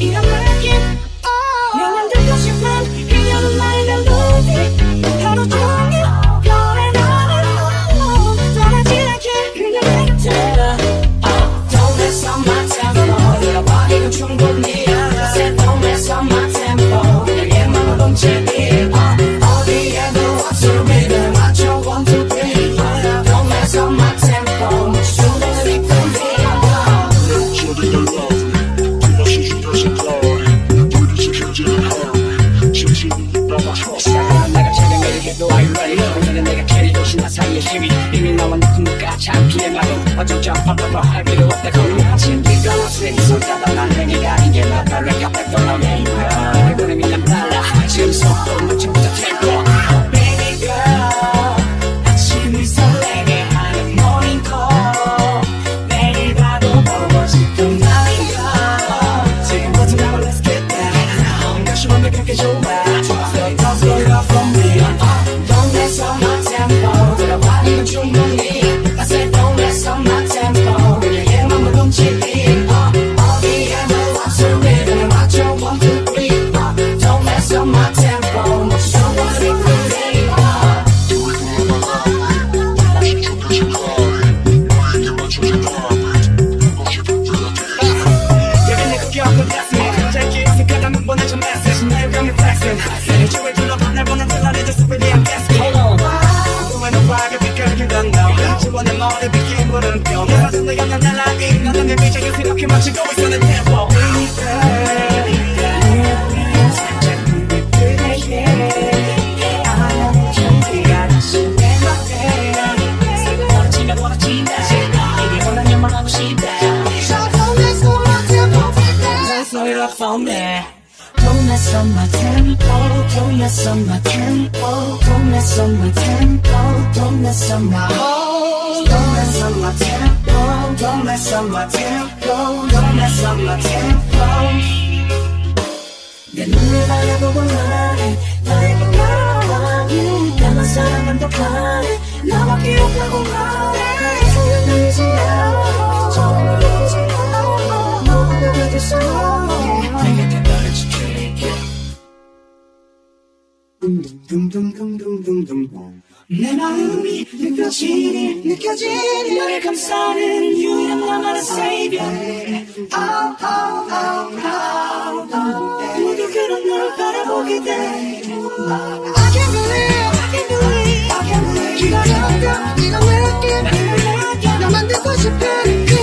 Keep on working. 오늘은 내가 캐리고 신나 사이의 힘이 이미 나와 누군가 참기에 막은 어쩌자 파파파 할 필요 없다 아침 비가 왔으니 손잡아 난 행위가 이게 나를 곁에 떠나네 내 구름이 난 달라. 지금 속도 멈춰보자 tempo Baby girl 아침이 설레게 하는 morning call. 내일 봐도 보고 싶은 날이야 지금부터 나와? Let's get down 다시 완벽하게 don't up from me 머리 비긴 물음표 내 사진도 영향 날라기 나는 내 미적인 생각해 맞추고 있어 내 tempo 원하지면 원하지만 이게 원하면 하고 싶다 Don't mess up my tempo Don't slow it up for me Don't mess up my tempo, don't mess up my tempo, don't mess up my tempo, don't mess up my oh, don't mess up my tempo, don't mess up my tempo, don't mess up my tempo. 내 눈을 바라보고 말해, 나에게 말해, 나만 사랑한다 말해, 나밖에 없다고 말해, 소용돌리지 않아, 소용돌리지 않아, 모두가 돼서 내게 대단히 지킬게 내 마음이 느껴지니 느껴지니 너를 감싸는 유일한 나만의 savior oh, oh, oh, oh, oh. 모두 그런 널 바라보게 돼 I can't believe, I can't believe, I can't believe 기다렸다 이런 느낌 나만 듣고 싶은 그